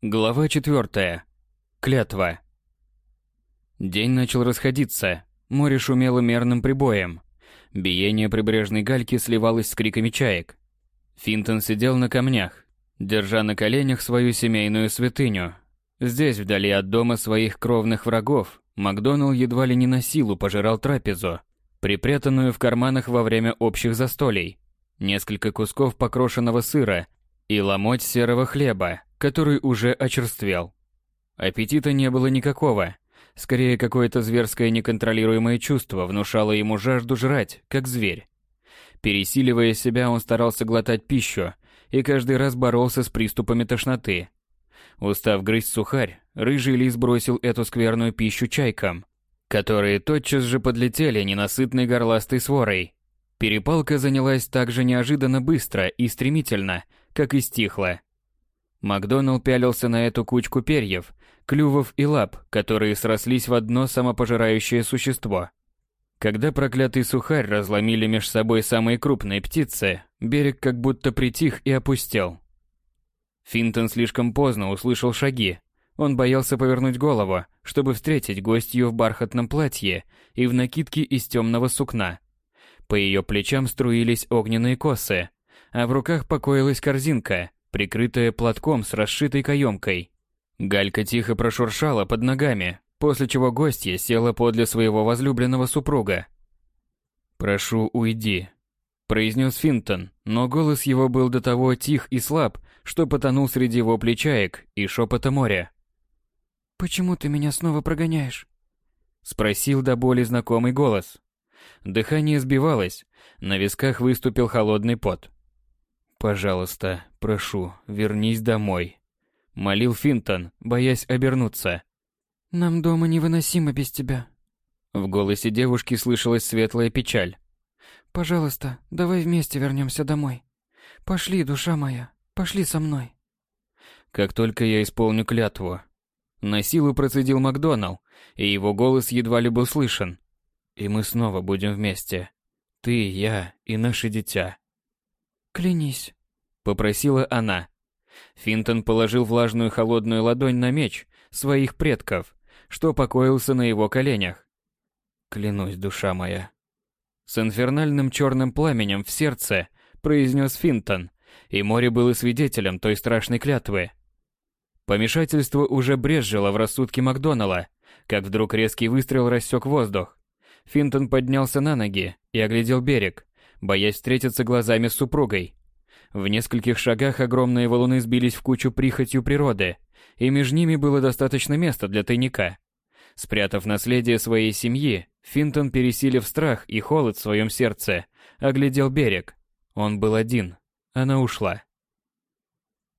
Глава четвертая. Клятва. День начал расходиться. Море шумело мерным прибоем. Биение прибрежной гальки сливалось с криками чаек. Финтон сидел на камнях, держа на коленях свою семейную святыню. Здесь, вдали от дома своих кровных врагов, Макдоналл едва ли не на силу пожирал трапезу, припрятанную в карманах во время общих застолий. Несколько кусков покрошенного сыра и ломоть серого хлеба, который уже очерствел. Аппетита не было никакого. Скорее, какое-то зверское неконтролируемое чувство внушало ему жажду жрать, как зверь. Пересиливая себя, он старался глотать пищу и каждый раз боролся с приступами тошноты. Устав грызть сухарь, рыжий лис бросил эту скверную пищу чайкам, которые тотчас же подлетели ненасытной горластой сворой. Перепалка занялась так же неожиданно быстро и стремительно, как и стихла. Макдоналл пялился на эту кучку перьев, клювов и лап, которые срослись в одно самопожирающее существо. Когда проклятый сухарь разломили меж собой самые крупные птицы, берег как будто притих и опустел. Финтон слишком поздно услышал шаги. Он боялся повернуть голову, чтобы встретить гостью в бархатном платье и в накидке из темного сукна. По ее плечам струились огненные косы, а в руках покоилась корзинка, прикрытая платком с расшитой каемкой. Галька тихо прошуршала под ногами, после чего гостья села подле своего возлюбленного супруга. «Прошу, уйди», — произнес Финтон, но голос его был до того тих и слаб, что потонул среди воплей чаек и шепота моря. «Почему ты меня снова прогоняешь?» — спросил до боли знакомый голос. Дыхание сбивалось, на висках выступил холодный пот. «Пожалуйста, прошу, вернись домой», — молил Финтон, боясь обернуться. «Нам дома невыносимо без тебя». В голосе девушки слышалась светлая печаль. «Пожалуйста, давай вместе вернемся домой. Пошли, душа моя, пошли со мной». «Как только я исполню клятву». На силу процедил Макдоналл, и его голос едва ли был слышен. «И мы снова будем вместе. Ты, я и наше дитя». «Клянись», — попросила она. Финтон положил влажную холодную ладонь на меч своих предков, что покоился на его коленях. «Клянусь, душа моя». С инфернальным черным пламенем в сердце произнес Финтон, и море было свидетелем той страшной клятвы. Помешательство уже брезжило в рассудке Макдоналла, как вдруг резкий выстрел рассек воздух. Финтон поднялся на ноги и оглядел берег боясь встретиться глазами с супругой. В нескольких шагах огромные валуны сбились в кучу прихотью природы, и между ними было достаточно места для тайника. Спрятав наследие своей семьи, Финтон, пересилив страх и холод в своем сердце, оглядел берег. Он был один. Она ушла.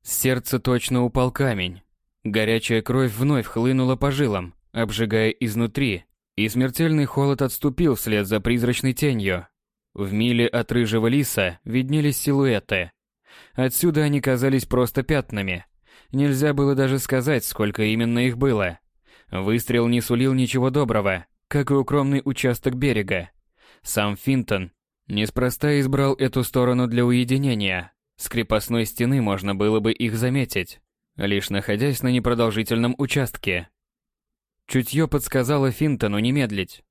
С сердца точно упал камень. Горячая кровь вновь хлынула по жилам, обжигая изнутри, и смертельный холод отступил вслед за призрачной тенью, в миле от рыжего лиса виднелись силуэты. Отсюда они казались просто пятнами. Нельзя было даже сказать, сколько именно их было. Выстрел не сулил ничего доброго, как и укромный участок берега. Сам Финтон неспроста избрал эту сторону для уединения. С крепостной стены можно было бы их заметить, лишь находясь на непродолжительном участке. Чутье подсказало Финтону не медлить.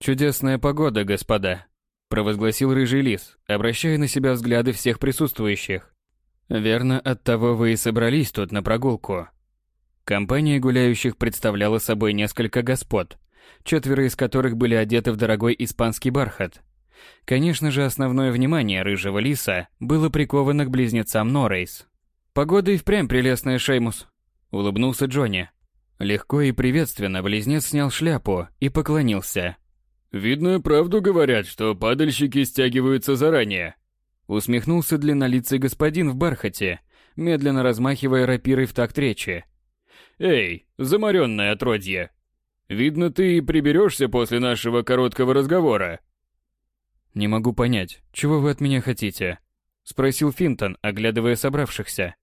«Чудесная погода, господа», – провозгласил рыжий лис, обращая на себя взгляды всех присутствующих. «Верно, оттого вы и собрались тут на прогулку». Компания гуляющих представляла собой несколько господ, четверо из которых были одеты в дорогой испанский бархат. Конечно же, основное внимание рыжего лиса было приковано к близнецам Норрейс. «Погода и впрямь прелестная, Шеймус», — улыбнулся Джонни. Легко и приветственно близнец снял шляпу и поклонился. «Видно, правду говорят, что падальщики стягиваются заранее», усмехнулся длиннолицый господин в бархате, медленно размахивая рапирой в такт речи. «Эй, заморенное отродье! Видно, ты приберешься после нашего короткого разговора». «Не могу понять, чего вы от меня хотите?» — спросил Финтон, оглядывая собравшихся.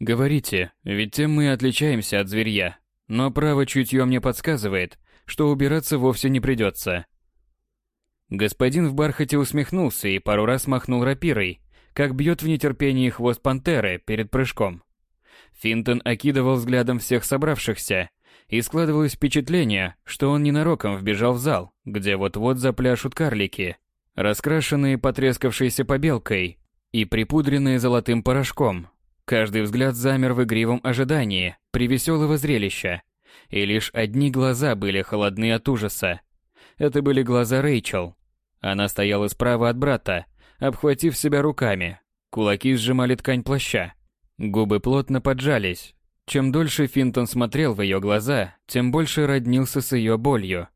«Говорите, ведь тем мы отличаемся от зверья, но право чутье мне подсказывает, что убираться вовсе не придется». Господин в бархате усмехнулся и пару раз махнул рапирой, как бьет в нетерпении хвост пантеры перед прыжком. Финтон окидывал взглядом всех собравшихся, и складывалось впечатление, что он ненароком вбежал в зал, где вот-вот запляшут карлики, раскрашенные потрескавшейся побелкой и припудренные золотым порошком. Каждый взгляд замер в игривом ожидании привеселого зрелища, и лишь одни глаза были холодны от ужаса. Это были глаза Рэйчел. Она стояла справа от брата, обхватив себя руками. Кулаки сжимали ткань плаща. Губы плотно поджались. Чем дольше Финтон смотрел в ее глаза, тем больше роднился с ее болью.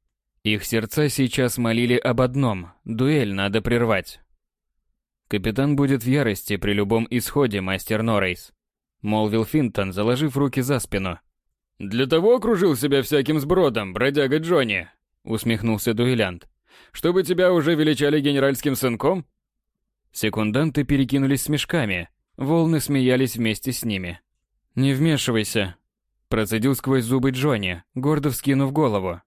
Их сердца сейчас молили об одном – дуэль надо прервать. Капитан будет в ярости при любом исходе, мастер Норрейс. Молвил Финтон, заложив руки за спину. «Для того окружил себя всяким сбродом, бродяга Джонни», усмехнулся дуэлянт. «Чтобы тебя уже величали генеральским сынком?» Секунданты перекинулись смешками, волны смеялись вместе с ними. «Не вмешивайся», – процедил сквозь зубы Джонни, гордо вскинув голову.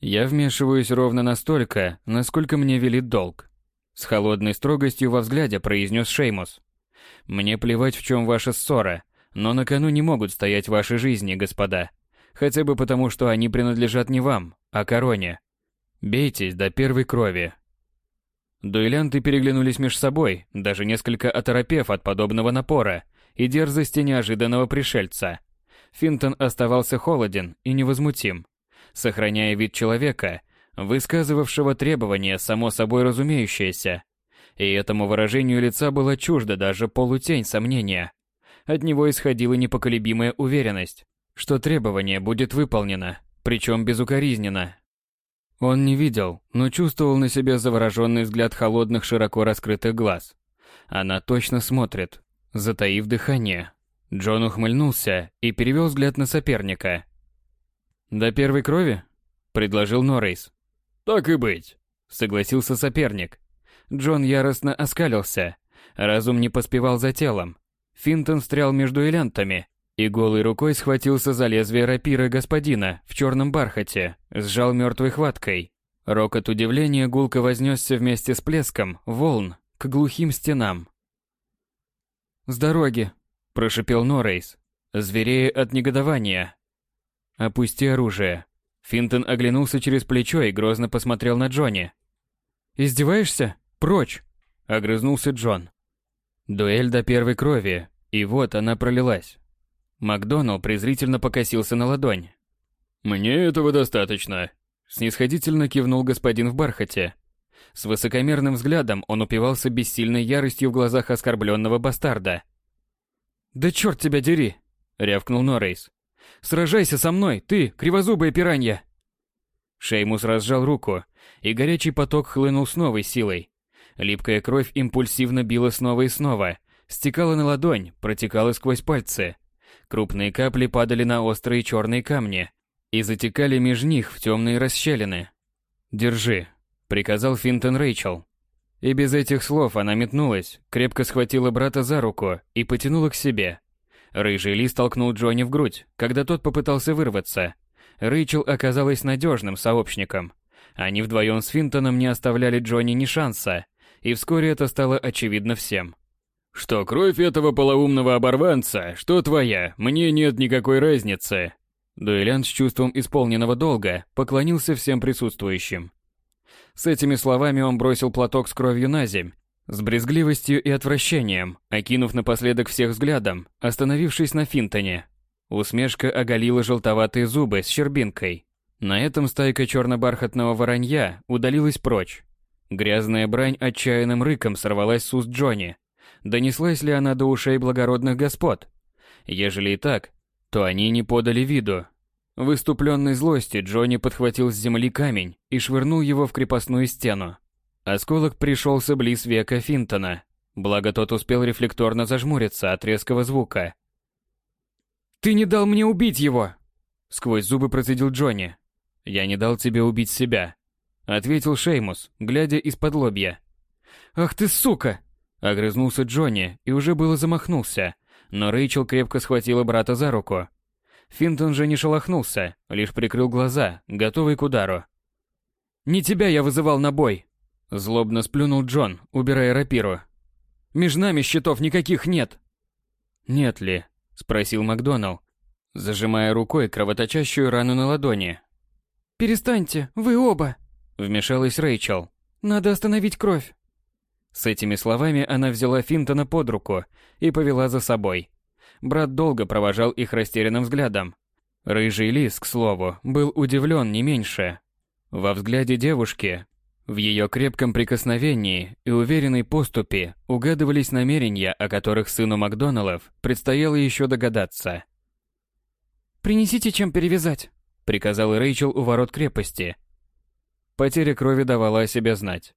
«Я вмешиваюсь ровно настолько, насколько мне велит долг», – с холодной строгостью во взгляде произнес Шеймус. «Мне плевать, в чем ваша ссора, но на кону не могут стоять ваши жизни, господа. Хотя бы потому, что они принадлежат не вам, а короне. Бейтесь до первой крови, Дуэлянты переглянулись между собой, даже несколько оторопев от подобного напора и дерзости неожиданного пришельца. Финтон оставался холоден и невозмутим, сохраняя вид человека, высказывавшего требования само собой разумеющееся. И этому выражению лица была чужда даже полутень сомнения. От него исходила непоколебимая уверенность, что требование будет выполнено, причем безукоризненно, он не видел, но чувствовал на себе завороженный взгляд холодных широко раскрытых глаз. Она точно смотрит, затаив дыхание. Джон ухмыльнулся и перевел взгляд на соперника. «До первой крови?» – предложил Норрейс. «Так и быть», – согласился соперник. Джон яростно оскалился. Разум не поспевал за телом. Финтон встрял между элентами и голой рукой схватился за лезвие рапиры господина в черном бархате, сжал мертвой хваткой. Рок от удивления гулко вознесся вместе с плеском волн к глухим стенам. «С дороги!» – прошипел Норрейс, зверея от негодования. «Опусти оружие!» Финтон оглянулся через плечо и грозно посмотрел на Джонни. «Издеваешься? Прочь!» – огрызнулся Джон. Дуэль до первой крови, и вот она пролилась. Макдоналл презрительно покосился на ладонь. «Мне этого достаточно», — снисходительно кивнул господин в бархате. С высокомерным взглядом он упивался бессильной яростью в глазах оскорбленного бастарда. «Да черт тебя дери!» — рявкнул Норрейс. «Сражайся со мной, ты, кривозубая пиранья!» Шеймус разжал руку, и горячий поток хлынул с новой силой. Липкая кровь импульсивно била снова и снова, стекала на ладонь, протекала сквозь пальцы. Крупные капли падали на острые черные камни и затекали меж них в темные расщелины. «Держи», — приказал Финтон Рэйчел. И без этих слов она метнулась, крепко схватила брата за руку и потянула к себе. Рыжий Ли столкнул Джонни в грудь, когда тот попытался вырваться. Рэйчел оказалась надежным сообщником. Они вдвоем с Финтоном не оставляли Джонни ни шанса, и вскоре это стало очевидно всем. Что кровь этого полоумного оборванца, что твоя, мне нет никакой разницы. Дуэлянт с чувством исполненного долга поклонился всем присутствующим. С этими словами он бросил платок с кровью на земь, с брезгливостью и отвращением, окинув напоследок всех взглядом, остановившись на Финтоне. Усмешка оголила желтоватые зубы с щербинкой. На этом стайка черно-бархатного воронья удалилась прочь. Грязная брань отчаянным рыком сорвалась с уст Джонни, Донеслась ли она до ушей благородных господ? Ежели и так, то они не подали виду. Выступленной злости Джонни подхватил с земли камень и швырнул его в крепостную стену. Осколок пришелся близ века Финтона, благо тот успел рефлекторно зажмуриться от резкого звука. «Ты не дал мне убить его!» Сквозь зубы процедил Джонни. «Я не дал тебе убить себя», — ответил Шеймус, глядя из-под лобья. «Ах ты сука!» Огрызнулся Джонни и уже было замахнулся, но Рэйчел крепко схватила брата за руку. Финтон же не шелохнулся, лишь прикрыл глаза, готовый к удару. «Не тебя я вызывал на бой!» Злобно сплюнул Джон, убирая рапиру. «Между нами счетов никаких нет!» «Нет ли?» Спросил Макдоналл, зажимая рукой кровоточащую рану на ладони. «Перестаньте, вы оба!» Вмешалась Рэйчел. «Надо остановить кровь!» С этими словами она взяла Финтона под руку и повела за собой. Брат долго провожал их растерянным взглядом. Рыжий лис, к слову, был удивлен не меньше. Во взгляде девушки, в ее крепком прикосновении и уверенной поступе угадывались намерения, о которых сыну Макдоналлов предстояло еще догадаться. «Принесите чем перевязать», — приказал Рэйчел у ворот крепости. Потеря крови давала о себе знать.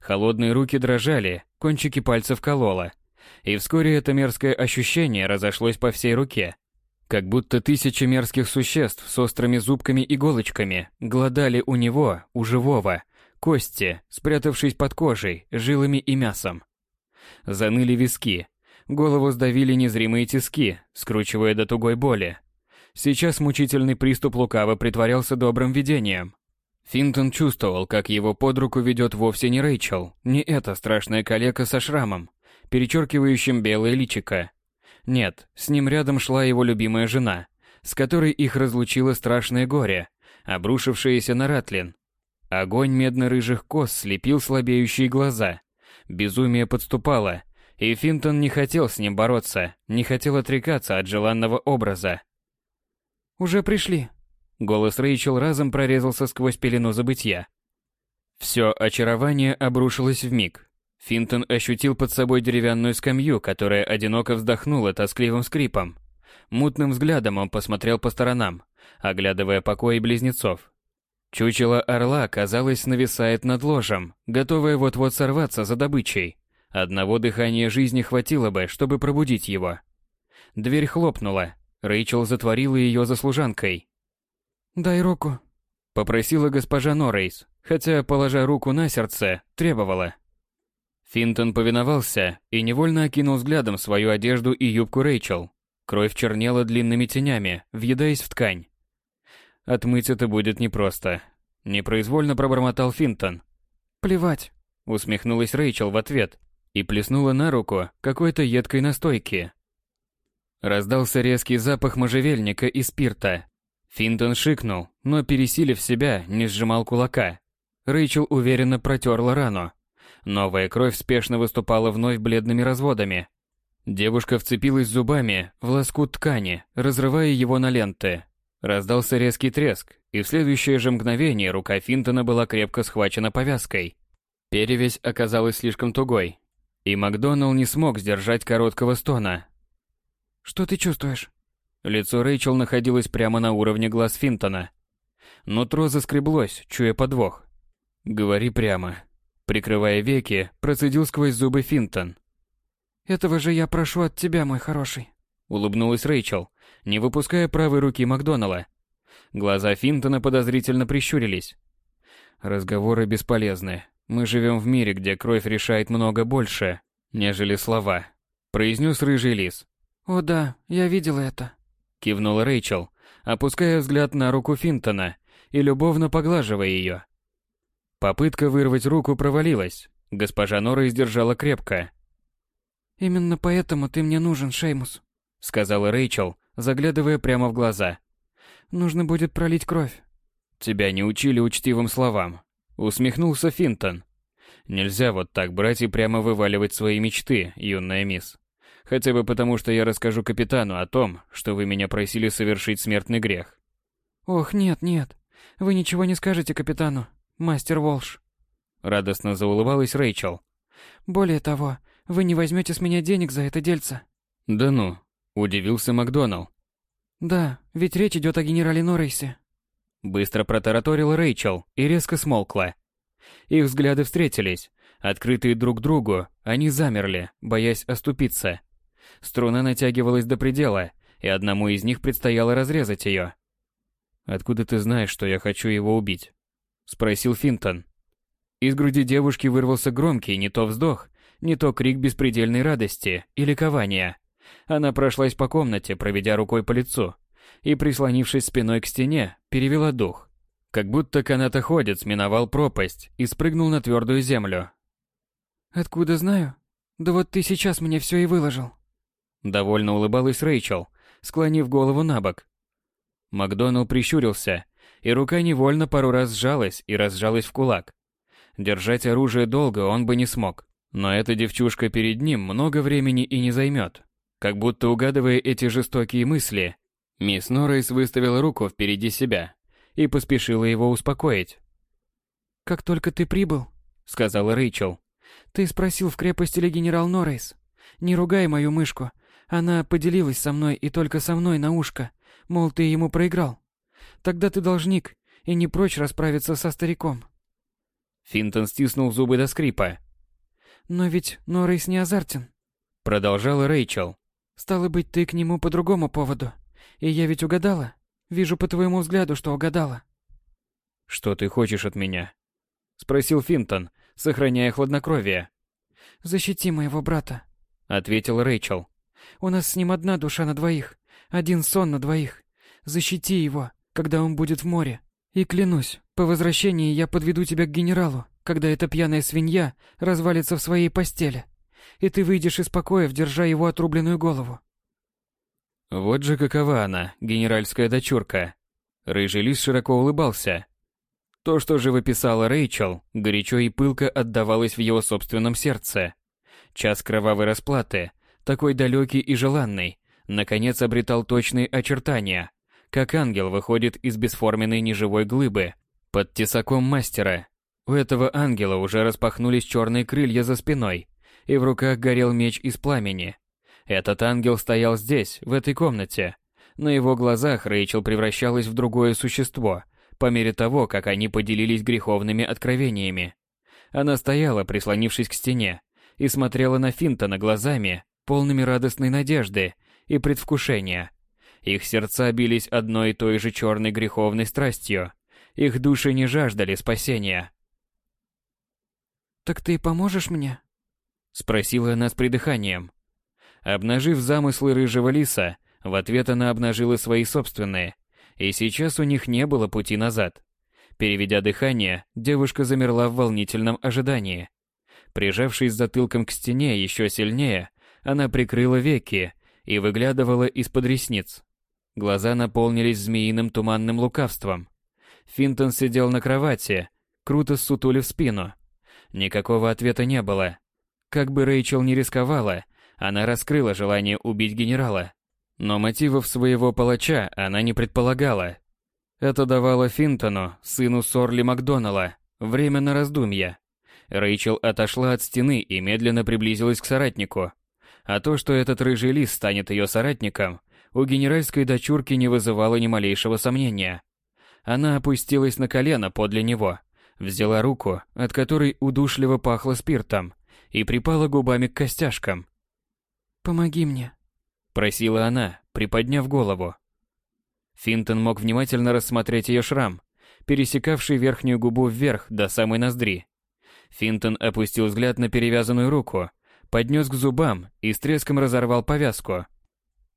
Холодные руки дрожали, кончики пальцев кололо. И вскоре это мерзкое ощущение разошлось по всей руке. Как будто тысячи мерзких существ с острыми зубками-иголочками глодали у него, у живого, кости, спрятавшись под кожей, жилами и мясом. Заныли виски, голову сдавили незримые тиски, скручивая до тугой боли. Сейчас мучительный приступ лукаво притворялся добрым видением. Финтон чувствовал, как его под руку ведет вовсе не Рэйчел, не эта страшная калека со шрамом, перечеркивающим белое личико. Нет, с ним рядом шла его любимая жена, с которой их разлучило страшное горе, обрушившееся на Ратлин. Огонь медно-рыжих кос слепил слабеющие глаза. Безумие подступало, и Финтон не хотел с ним бороться, не хотел отрекаться от желанного образа. «Уже пришли», Голос Рэйчел разом прорезался сквозь пелену забытья. Все очарование обрушилось в миг. Финтон ощутил под собой деревянную скамью, которая одиноко вздохнула тоскливым скрипом. Мутным взглядом он посмотрел по сторонам, оглядывая покои близнецов. Чучело орла, казалось, нависает над ложем, готовое вот-вот сорваться за добычей. Одного дыхания жизни хватило бы, чтобы пробудить его. Дверь хлопнула. Рэйчел затворила ее за служанкой. «Дай руку», — попросила госпожа Норрейс, хотя, положа руку на сердце, требовала. Финтон повиновался и невольно окинул взглядом свою одежду и юбку Рэйчел. Кровь чернела длинными тенями, въедаясь в ткань. Отмыть это будет непросто. Непроизвольно пробормотал Финтон. «Плевать», — усмехнулась Рэйчел в ответ и плеснула на руку какой-то едкой настойки. Раздался резкий запах можжевельника и спирта, Финтон шикнул, но, пересилив себя, не сжимал кулака. Рэйчел уверенно протерла рану. Новая кровь спешно выступала вновь бледными разводами. Девушка вцепилась зубами в лоскут ткани, разрывая его на ленты. Раздался резкий треск, и в следующее же мгновение рука Финтона была крепко схвачена повязкой. Перевязь оказалась слишком тугой, и Макдоналл не смог сдержать короткого стона. «Что ты чувствуешь?» Лицо Рэйчел находилось прямо на уровне глаз Финтона. Нутро заскреблось, чуя подвох. «Говори прямо». Прикрывая веки, процедил сквозь зубы Финтон. «Этого же я прошу от тебя, мой хороший», — улыбнулась Рэйчел, не выпуская правой руки Макдоналла. Глаза Финтона подозрительно прищурились. «Разговоры бесполезны. Мы живем в мире, где кровь решает много больше, нежели слова», — произнес рыжий лис. «О да, я видела это», кивнула Рэйчел, опуская взгляд на руку Финтона и любовно поглаживая ее. Попытка вырвать руку провалилась. Госпожа Нора издержала крепко. «Именно поэтому ты мне нужен, Шеймус», — сказала Рэйчел, заглядывая прямо в глаза. «Нужно будет пролить кровь». «Тебя не учили учтивым словам», — усмехнулся Финтон. «Нельзя вот так брать и прямо вываливать свои мечты, юная мисс. Хотя бы потому, что я расскажу капитану о том, что вы меня просили совершить смертный грех. Ох, нет, нет. Вы ничего не скажете капитану, мастер Волш. Радостно заулыбалась Рэйчел. Более того, вы не возьмете с меня денег за это дельце. Да ну, удивился Макдоналл. Да, ведь речь идет о генерале Норрейсе. Быстро протараторила Рэйчел и резко смолкла. Их взгляды встретились. Открытые друг другу, они замерли, боясь оступиться. Струна натягивалась до предела, и одному из них предстояло разрезать ее. «Откуда ты знаешь, что я хочу его убить?» — спросил Финтон. Из груди девушки вырвался громкий не то вздох, не то крик беспредельной радости и ликования. Она прошлась по комнате, проведя рукой по лицу, и, прислонившись спиной к стене, перевела дух. Как будто канатоходец миновал пропасть и спрыгнул на твердую землю. «Откуда знаю? Да вот ты сейчас мне все и выложил». Довольно улыбалась Рэйчел, склонив голову на бок. Макдоналл прищурился, и рука невольно пару раз сжалась и разжалась в кулак. Держать оружие долго он бы не смог, но эта девчушка перед ним много времени и не займет. Как будто угадывая эти жестокие мысли, мисс Норрис выставила руку впереди себя и поспешила его успокоить. «Как только ты прибыл», — сказала Рэйчел, — «ты спросил в крепости ли генерал Норрис. Не ругай мою мышку, она поделилась со мной и только со мной на ушко, мол, ты ему проиграл. Тогда ты должник и не прочь расправиться со стариком. Финтон стиснул зубы до скрипа. Но ведь Норрейс не азартен. Продолжала Рэйчел. Стало быть, ты к нему по другому поводу. И я ведь угадала. Вижу по твоему взгляду, что угадала. Что ты хочешь от меня? Спросил Финтон, сохраняя хладнокровие. Защити моего брата. Ответил Рэйчел. У нас с ним одна душа на двоих, один сон на двоих. Защити его, когда он будет в море. И клянусь, по возвращении я подведу тебя к генералу, когда эта пьяная свинья развалится в своей постели. И ты выйдешь из покоя, держа его отрубленную голову. Вот же какова она, генеральская дочурка. Рыжий лис широко улыбался. То, что же выписала Рэйчел, горячо и пылко отдавалось в его собственном сердце. Час кровавой расплаты, такой далекий и желанный, наконец обретал точные очертания, как ангел выходит из бесформенной неживой глыбы под тесаком мастера. У этого ангела уже распахнулись черные крылья за спиной, и в руках горел меч из пламени. Этот ангел стоял здесь, в этой комнате. На его глазах Рэйчел превращалась в другое существо, по мере того, как они поделились греховными откровениями. Она стояла, прислонившись к стене, и смотрела на Финтона глазами, полными радостной надежды и предвкушения. Их сердца бились одной и той же черной греховной страстью. Их души не жаждали спасения. «Так ты поможешь мне?» Спросила она с придыханием. Обнажив замыслы рыжего лиса, в ответ она обнажила свои собственные, и сейчас у них не было пути назад. Переведя дыхание, девушка замерла в волнительном ожидании. Прижавшись затылком к стене еще сильнее, она прикрыла веки и выглядывала из-под ресниц. Глаза наполнились змеиным туманным лукавством. Финтон сидел на кровати, круто ссутулив спину. Никакого ответа не было. Как бы Рэйчел не рисковала, она раскрыла желание убить генерала. Но мотивов своего палача она не предполагала. Это давало Финтону, сыну Сорли Макдоналла, время на раздумья. Рэйчел отошла от стены и медленно приблизилась к соратнику. А то, что этот рыжий лис станет ее соратником, у генеральской дочурки не вызывало ни малейшего сомнения. Она опустилась на колено подле него, взяла руку, от которой удушливо пахло спиртом, и припала губами к костяшкам. «Помоги мне», — просила она, приподняв голову. Финтон мог внимательно рассмотреть ее шрам, пересекавший верхнюю губу вверх до самой ноздри. Финтон опустил взгляд на перевязанную руку, поднес к зубам и с треском разорвал повязку.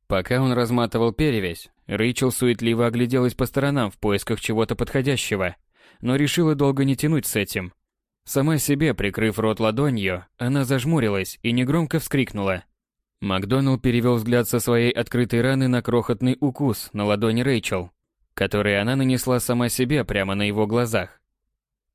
Пока он разматывал перевязь, Рэйчел суетливо огляделась по сторонам в поисках чего-то подходящего, но решила долго не тянуть с этим. Сама себе, прикрыв рот ладонью, она зажмурилась и негромко вскрикнула. Макдоналл перевел взгляд со своей открытой раны на крохотный укус на ладони Рэйчел, который она нанесла сама себе прямо на его глазах.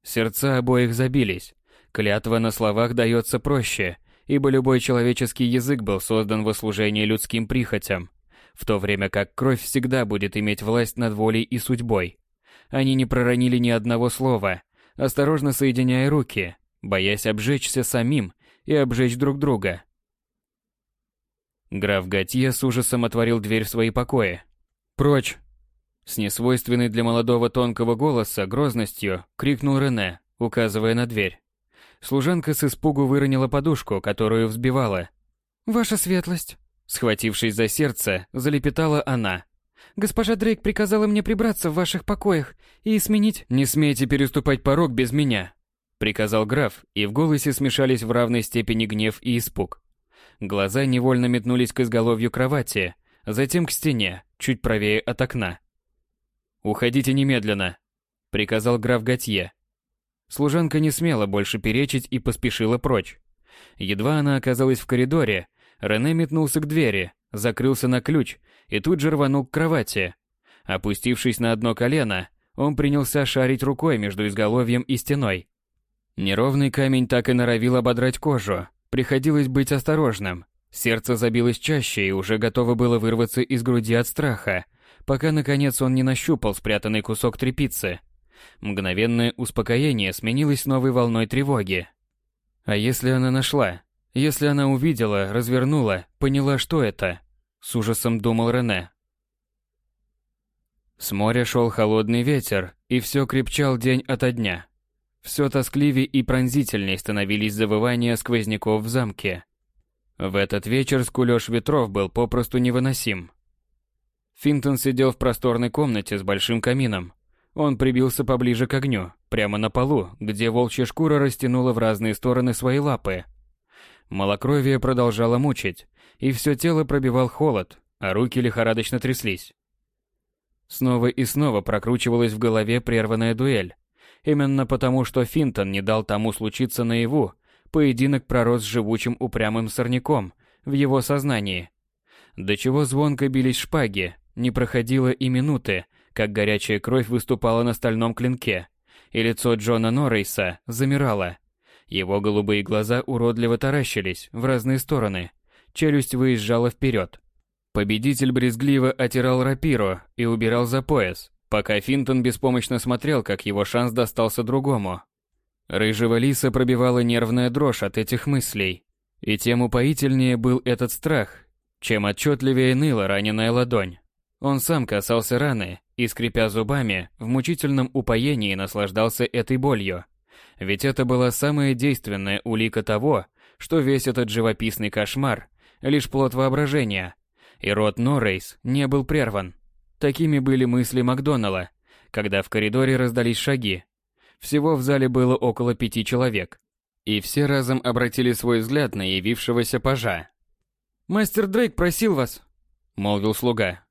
Сердца обоих забились. Клятва на словах дается проще, ибо любой человеческий язык был создан во служение людским прихотям, в то время как кровь всегда будет иметь власть над волей и судьбой. Они не проронили ни одного слова, осторожно соединяя руки, боясь обжечься самим и обжечь друг друга. Граф Готье с ужасом отворил дверь в свои покои. «Прочь!» С несвойственной для молодого тонкого голоса грозностью крикнул Рене, указывая на дверь. Служанка с испугу выронила подушку, которую взбивала. «Ваша светлость!» Схватившись за сердце, залепетала она. «Госпожа Дрейк приказала мне прибраться в ваших покоях и сменить...» «Не смейте переступать порог без меня!» Приказал граф, и в голосе смешались в равной степени гнев и испуг. Глаза невольно метнулись к изголовью кровати, затем к стене, чуть правее от окна. «Уходите немедленно!» — приказал граф Готье, Служанка не смела больше перечить и поспешила прочь. Едва она оказалась в коридоре, Рене метнулся к двери, закрылся на ключ и тут же рванул к кровати. Опустившись на одно колено, он принялся шарить рукой между изголовьем и стеной. Неровный камень так и норовил ободрать кожу. Приходилось быть осторожным. Сердце забилось чаще и уже готово было вырваться из груди от страха, пока наконец он не нащупал спрятанный кусок тряпицы. Мгновенное успокоение сменилось новой волной тревоги. А если она нашла? Если она увидела, развернула, поняла, что это? С ужасом думал Рене. С моря шел холодный ветер, и все крепчал день ото дня. Все тоскливее и пронзительней становились завывания сквозняков в замке. В этот вечер скулёж ветров был попросту невыносим. Финтон сидел в просторной комнате с большим камином. Он прибился поближе к огню, прямо на полу, где волчья шкура растянула в разные стороны свои лапы. Малокровие продолжало мучить, и все тело пробивал холод, а руки лихорадочно тряслись. Снова и снова прокручивалась в голове прерванная дуэль. Именно потому, что Финтон не дал тому случиться наяву, поединок пророс живучим упрямым сорняком в его сознании. До чего звонко бились шпаги, не проходило и минуты, как горячая кровь выступала на стальном клинке, и лицо Джона Норрейса замирало. Его голубые глаза уродливо таращились в разные стороны, челюсть выезжала вперед. Победитель брезгливо отирал рапиру и убирал за пояс, пока Финтон беспомощно смотрел, как его шанс достался другому. Рыжего лиса пробивала нервная дрожь от этих мыслей, и тем упоительнее был этот страх, чем отчетливее ныла раненая ладонь. Он сам касался раны и, скрипя зубами, в мучительном упоении наслаждался этой болью. Ведь это была самая действенная улика того, что весь этот живописный кошмар – лишь плод воображения, и рот Норрейс не был прерван. Такими были мысли Макдонала, когда в коридоре раздались шаги. Всего в зале было около пяти человек, и все разом обратили свой взгляд на явившегося пажа. «Мастер Дрейк просил вас», — молвил слуга.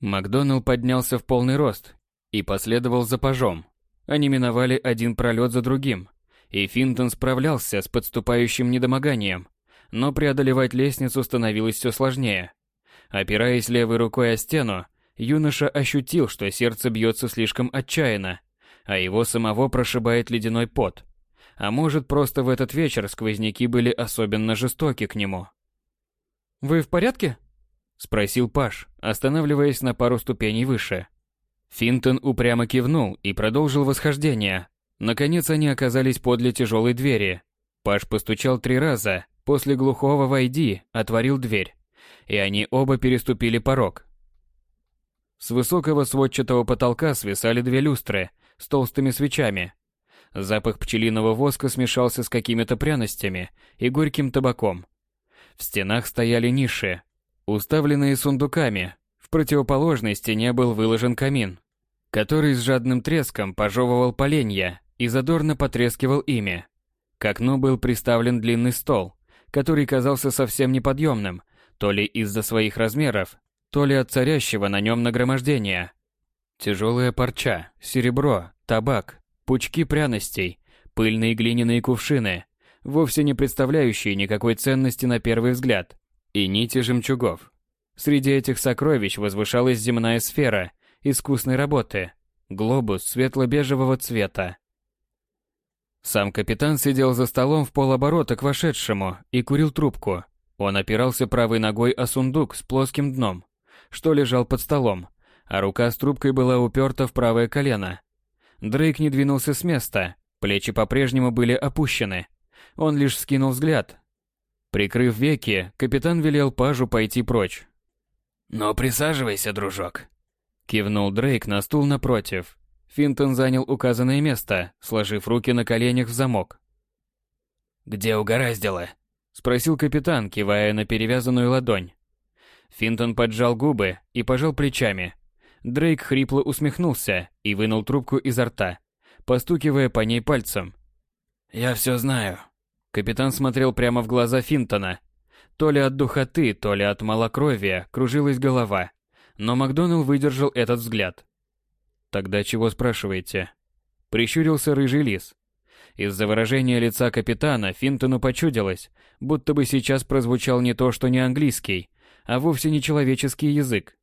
Макдоналл поднялся в полный рост и последовал за пажом. Они миновали один пролет за другим, и Финтон справлялся с подступающим недомоганием, но преодолевать лестницу становилось все сложнее. Опираясь левой рукой о стену, юноша ощутил, что сердце бьется слишком отчаянно, а его самого прошибает ледяной пот. А может, просто в этот вечер сквозняки были особенно жестоки к нему. «Вы в порядке?» — спросил Паш, останавливаясь на пару ступеней выше. Финтон упрямо кивнул и продолжил восхождение. Наконец они оказались подле тяжелой двери. Паш постучал три раза, после глухого «войди» отворил дверь, и они оба переступили порог. С высокого сводчатого потолка свисали две люстры с толстыми свечами. Запах пчелиного воска смешался с какими-то пряностями и горьким табаком. В стенах стояли ниши, уставленные сундуками. В противоположной стене был выложен камин, который с жадным треском пожевывал поленья и задорно потрескивал ими. К окну был приставлен длинный стол, который казался совсем неподъемным, то ли из-за своих размеров, то ли от царящего на нем нагромождения. Тяжелая парча, серебро, табак, пучки пряностей, пыльные глиняные кувшины, вовсе не представляющие никакой ценности на первый взгляд, и нити жемчугов. Среди этих сокровищ возвышалась земная сфера искусной работы, глобус светло-бежевого цвета. Сам капитан сидел за столом в полоборота к вошедшему и курил трубку. Он опирался правой ногой о сундук с плоским дном, что лежал под столом, а рука с трубкой была уперта в правое колено. Дрейк не двинулся с места, плечи по-прежнему были опущены, он лишь скинул взгляд. Прикрыв веки, капитан велел пажу пойти прочь. «Ну, присаживайся, дружок», — кивнул Дрейк на стул напротив. Финтон занял указанное место, сложив руки на коленях в замок. «Где угораздило?» — спросил капитан, кивая на перевязанную ладонь. Финтон поджал губы и пожал плечами. Дрейк хрипло усмехнулся и вынул трубку изо рта, постукивая по ней пальцем. «Я все знаю. Капитан смотрел прямо в глаза Финтона. То ли от духоты, то ли от малокровия кружилась голова. Но Макдоналл выдержал этот взгляд. «Тогда чего спрашиваете?» Прищурился рыжий лис. Из-за выражения лица капитана Финтону почудилось, будто бы сейчас прозвучал не то что не английский, а вовсе не человеческий язык.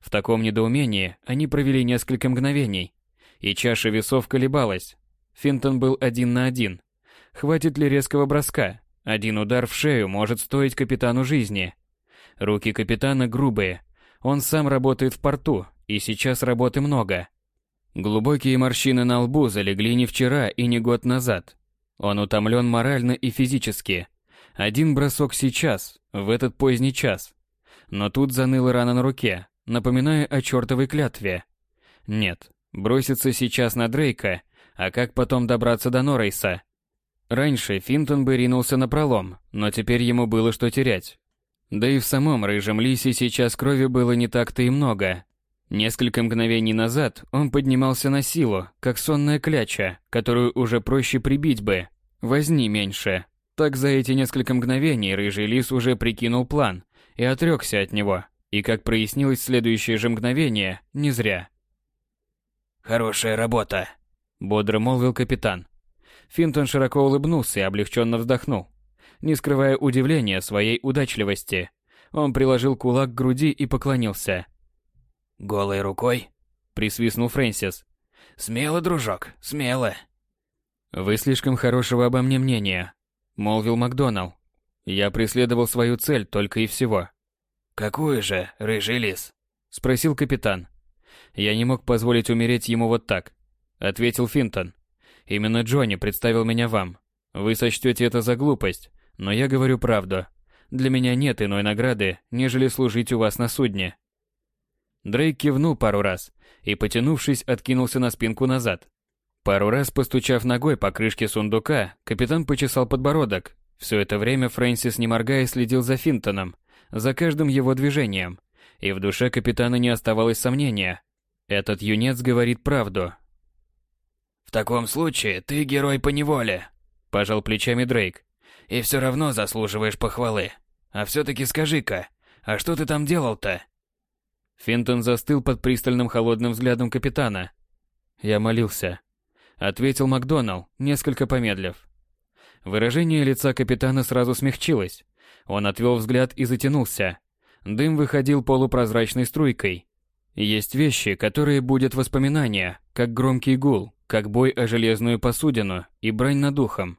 В таком недоумении они провели несколько мгновений, и чаша весов колебалась. Финтон был один на один. Хватит ли резкого броска? Один удар в шею может стоить капитану жизни. Руки капитана грубые. Он сам работает в порту, и сейчас работы много. Глубокие морщины на лбу залегли не вчера и не год назад. Он утомлен морально и физически. Один бросок сейчас, в этот поздний час. Но тут заныла рана на руке, напоминая о чертовой клятве. Нет, броситься сейчас на Дрейка, а как потом добраться до Норрейса? Раньше Финтон бы ринулся на пролом, но теперь ему было что терять. Да и в самом рыжем лисе сейчас крови было не так-то и много. Несколько мгновений назад он поднимался на силу, как сонная кляча, которую уже проще прибить бы. Возни меньше. Так за эти несколько мгновений рыжий лис уже прикинул план и отрекся от него. И как прояснилось в следующее же мгновение, не зря. «Хорошая работа», — бодро молвил капитан. Финтон широко улыбнулся и облегченно вздохнул. Не скрывая удивления своей удачливости, он приложил кулак к груди и поклонился. «Голой рукой?» — присвистнул Фрэнсис. «Смело, дружок, смело». «Вы слишком хорошего обо мне мнения», — молвил Макдоналл. «Я преследовал свою цель только и всего». «Какую же, рыжий лис?» — спросил капитан. «Я не мог позволить умереть ему вот так», — ответил Финтон. «Именно Джонни представил меня вам. Вы сочтете это за глупость, но я говорю правду. Для меня нет иной награды, нежели служить у вас на судне». Дрейк кивнул пару раз и, потянувшись, откинулся на спинку назад. Пару раз постучав ногой по крышке сундука, капитан почесал подбородок. Все это время Фрэнсис, не моргая, следил за Финтоном, за каждым его движением. И в душе капитана не оставалось сомнения. Этот юнец говорит правду. «В таком случае ты герой по неволе», – пожал плечами Дрейк. «И все равно заслуживаешь похвалы. А все-таки скажи-ка, а что ты там делал-то?» Финтон застыл под пристальным холодным взглядом капитана. «Я молился», — ответил Макдоналл, несколько помедлив. Выражение лица капитана сразу смягчилось. Он отвел взгляд и затянулся. Дым выходил полупрозрачной струйкой. Есть вещи, которые будут воспоминания, как громкий гул, как бой о железную посудину и брань над духом.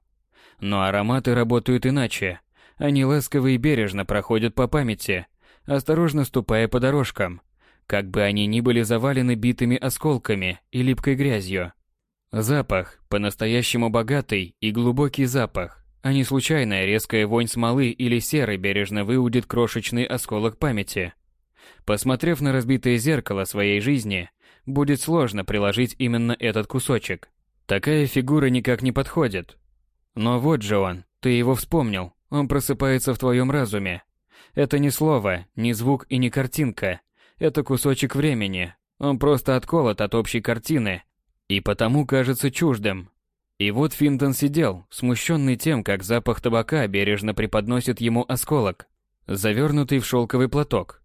Но ароматы работают иначе. Они ласково и бережно проходят по памяти, осторожно ступая по дорожкам, как бы они ни были завалены битыми осколками и липкой грязью. Запах, по-настоящему богатый и глубокий запах, а не случайная резкая вонь смолы или серы бережно выудит крошечный осколок памяти. Посмотрев на разбитое зеркало своей жизни, будет сложно приложить именно этот кусочек. Такая фигура никак не подходит. Но вот же он, ты его вспомнил, он просыпается в твоем разуме. Это не слово, не звук и не картинка, это кусочек времени. Он просто отколот от общей картины и потому кажется чуждым. И вот Финтон сидел, смущенный тем, как запах табака бережно преподносит ему осколок, завернутый в шелковый платок.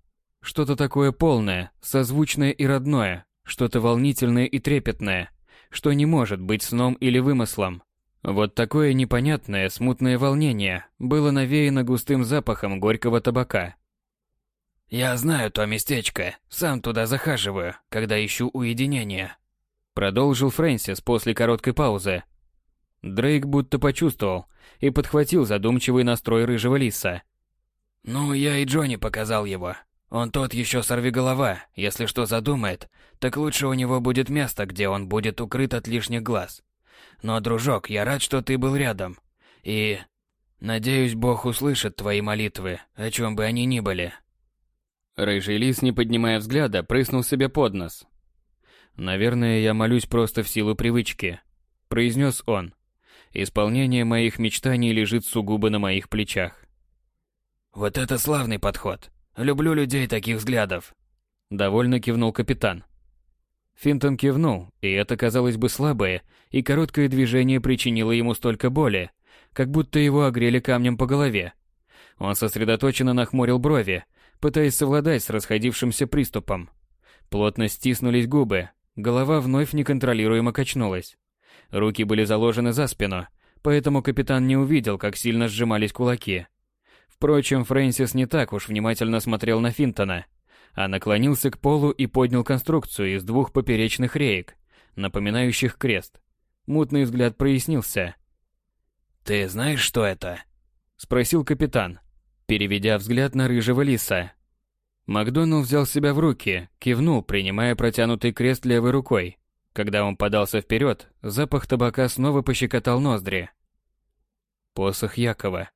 Что-то такое полное, созвучное и родное, что-то волнительное и трепетное, что не может быть сном или вымыслом. Вот такое непонятное, смутное волнение было навеяно густым запахом горького табака. «Я знаю то местечко, сам туда захаживаю, когда ищу уединение», продолжил Фрэнсис после короткой паузы. Дрейк будто почувствовал и подхватил задумчивый настрой рыжего лиса. «Ну, я и Джонни показал его. Он тот еще сорвиголова, если что задумает, так лучше у него будет место, где он будет укрыт от лишних глаз. Но, дружок, я рад, что ты был рядом. И... Надеюсь, Бог услышит твои молитвы, о чем бы они ни были». Рыжий лис, не поднимая взгляда, прыснул себе под нос. «Наверное, я молюсь просто в силу привычки», — произнес он. «Исполнение моих мечтаний лежит сугубо на моих плечах». «Вот это славный подход. Люблю людей таких взглядов», — довольно кивнул капитан. Финтон кивнул, и это, казалось бы, слабое и короткое движение причинило ему столько боли, как будто его огрели камнем по голове. Он сосредоточенно нахмурил брови, пытаясь совладать с расходившимся приступом. Плотно стиснулись губы, голова вновь неконтролируемо качнулась. Руки были заложены за спину, поэтому капитан не увидел, как сильно сжимались кулаки. Впрочем, Фрэнсис не так уж внимательно смотрел на Финтона, а наклонился к полу и поднял конструкцию из двух поперечных реек, напоминающих крест. Мутный взгляд прояснился. «Ты знаешь, что это?» — спросил капитан, переведя взгляд на рыжего лиса. Макдоналл взял себя в руки, кивнул, принимая протянутый крест левой рукой. Когда он подался вперед, запах табака снова пощекотал ноздри. «Посох Якова», —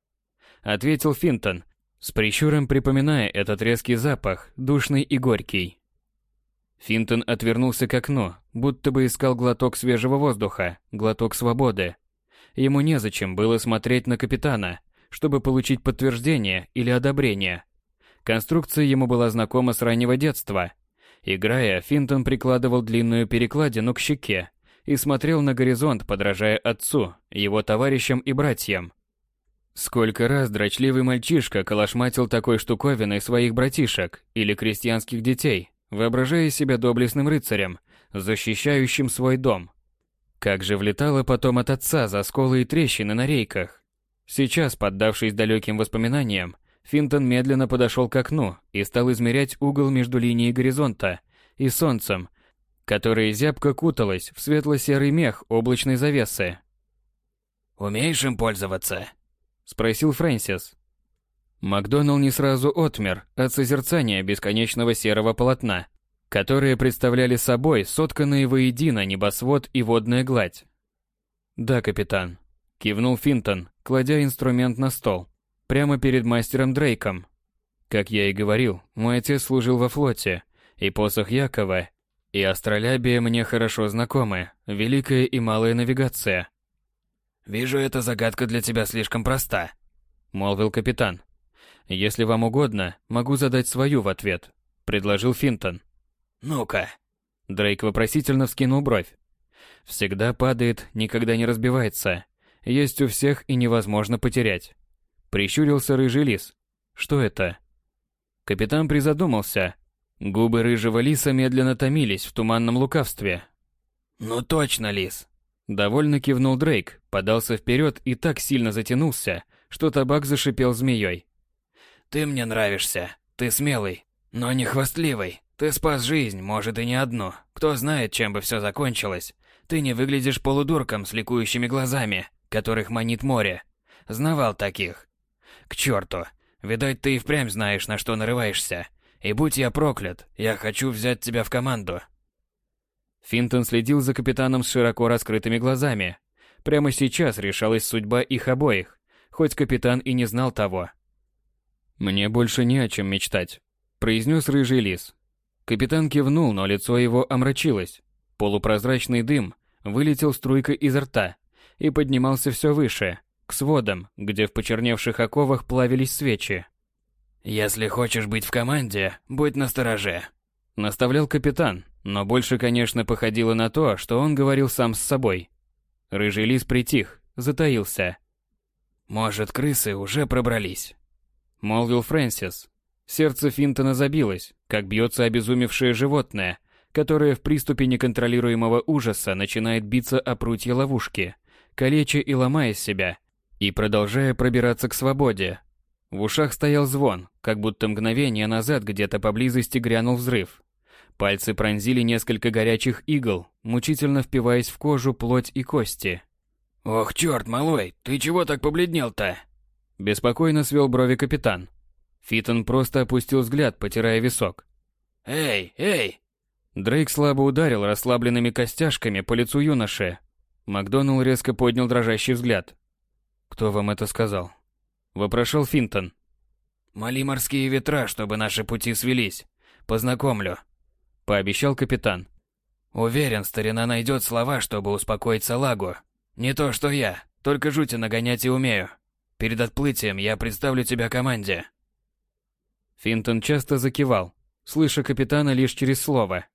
ответил Финтон, с прищуром припоминая этот резкий запах, душный и горький. Финтон отвернулся к окну, будто бы искал глоток свежего воздуха, глоток свободы. Ему незачем было смотреть на капитана, чтобы получить подтверждение или одобрение. Конструкция ему была знакома с раннего детства. Играя, Финтон прикладывал длинную перекладину к щеке и смотрел на горизонт, подражая отцу, его товарищам и братьям. Сколько раз дрочливый мальчишка калашматил такой штуковиной своих братишек или крестьянских детей, воображая себя доблестным рыцарем, защищающим свой дом. Как же влетало потом от отца за сколы и трещины на рейках. Сейчас, поддавшись далеким воспоминаниям, Финтон медленно подошел к окну и стал измерять угол между линией горизонта и солнцем, которое зябко куталось в светло-серый мех облачной завесы. «Умеешь им пользоваться?» — спросил Фрэнсис. Макдоналл не сразу отмер от созерцания бесконечного серого полотна, которые представляли собой сотканные воедино небосвод и водная гладь. «Да, капитан», — кивнул Финтон, кладя инструмент на стол прямо перед мастером Дрейком. Как я и говорил, мой отец служил во флоте, и посох Якова, и астролябия мне хорошо знакомы, великая и малая навигация. «Вижу, эта загадка для тебя слишком проста», — молвил капитан. «Если вам угодно, могу задать свою в ответ», — предложил Финтон. «Ну-ка». Дрейк вопросительно вскинул бровь. «Всегда падает, никогда не разбивается. Есть у всех и невозможно потерять. Прищурился рыжий лис. Что это? Капитан призадумался. Губы рыжего лиса медленно томились в туманном лукавстве. «Ну точно, лис!» Довольно кивнул Дрейк, подался вперед и так сильно затянулся, что табак зашипел змеей. «Ты мне нравишься. Ты смелый, но не хвастливый. Ты спас жизнь, может и не одну. Кто знает, чем бы все закончилось. Ты не выглядишь полудурком с ликующими глазами, которых манит море. Знавал таких. К черту. Видать, ты и впрямь знаешь, на что нарываешься. И будь я проклят, я хочу взять тебя в команду. Финтон следил за капитаном с широко раскрытыми глазами. Прямо сейчас решалась судьба их обоих, хоть капитан и не знал того. «Мне больше не о чем мечтать», — произнес рыжий лис. Капитан кивнул, но лицо его омрачилось. Полупрозрачный дым вылетел струйкой изо рта и поднимался все выше, к сводам, где в почерневших оковах плавились свечи. «Если хочешь быть в команде, будь настороже», — наставлял капитан, но больше, конечно, походило на то, что он говорил сам с собой. Рыжий лис притих, затаился. «Может, крысы уже пробрались?» — молвил Фрэнсис. Сердце Финтона забилось, как бьется обезумевшее животное, которое в приступе неконтролируемого ужаса начинает биться о прутья ловушки, калеча и ломая себя, и продолжая пробираться к свободе. В ушах стоял звон, как будто мгновение назад где-то поблизости грянул взрыв. Пальцы пронзили несколько горячих игл, мучительно впиваясь в кожу, плоть и кости. «Ох, черт, малой, ты чего так побледнел-то?» Беспокойно свел брови капитан. Фитон просто опустил взгляд, потирая висок. «Эй, эй!» Дрейк слабо ударил расслабленными костяшками по лицу юноши. Макдоналл резко поднял дрожащий взгляд. «Кто вам это сказал?» Вопрошал Финтон. «Моли морские ветра, чтобы наши пути свелись. Познакомлю», — пообещал капитан. «Уверен, старина найдет слова, чтобы успокоить салагу. Не то, что я, только жути нагонять и умею. Перед отплытием я представлю тебя команде». Финтон часто закивал, слыша капитана лишь через слово.